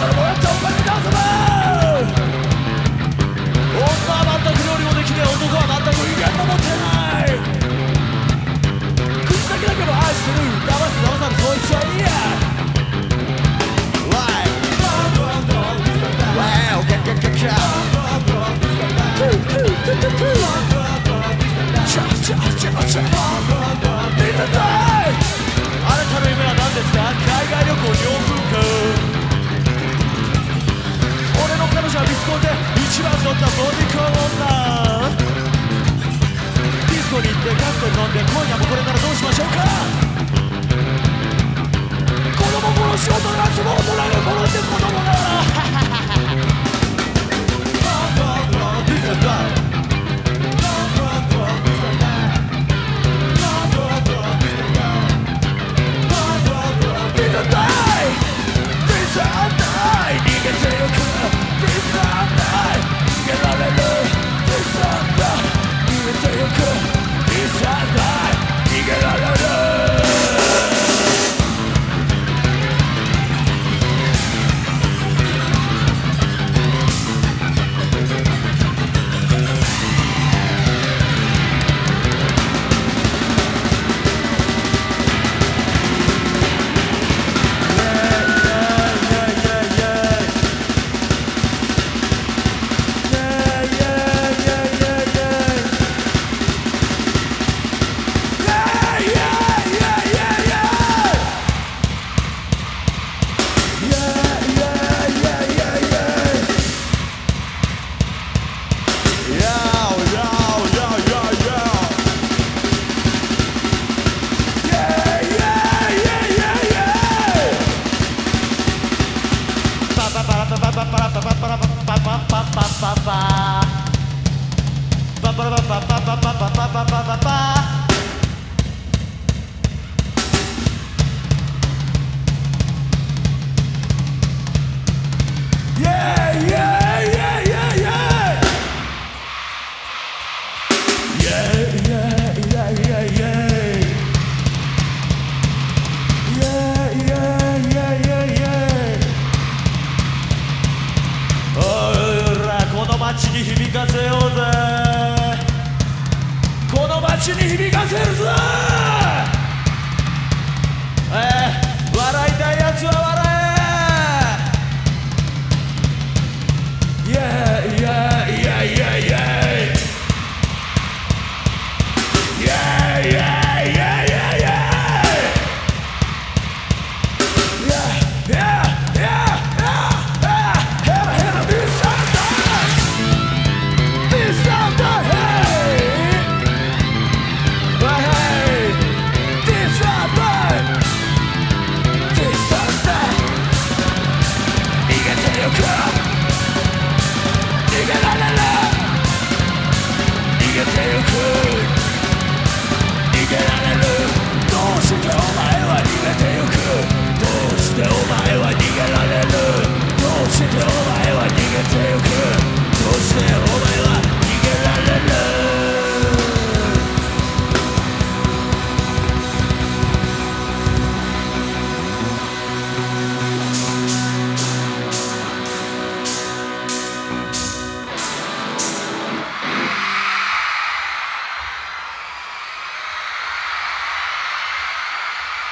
the words でかくて飲んで今夜もこれならどうしましょうか？子供殺し大人が相撲を取られるこの手子供が街に響かせるぞ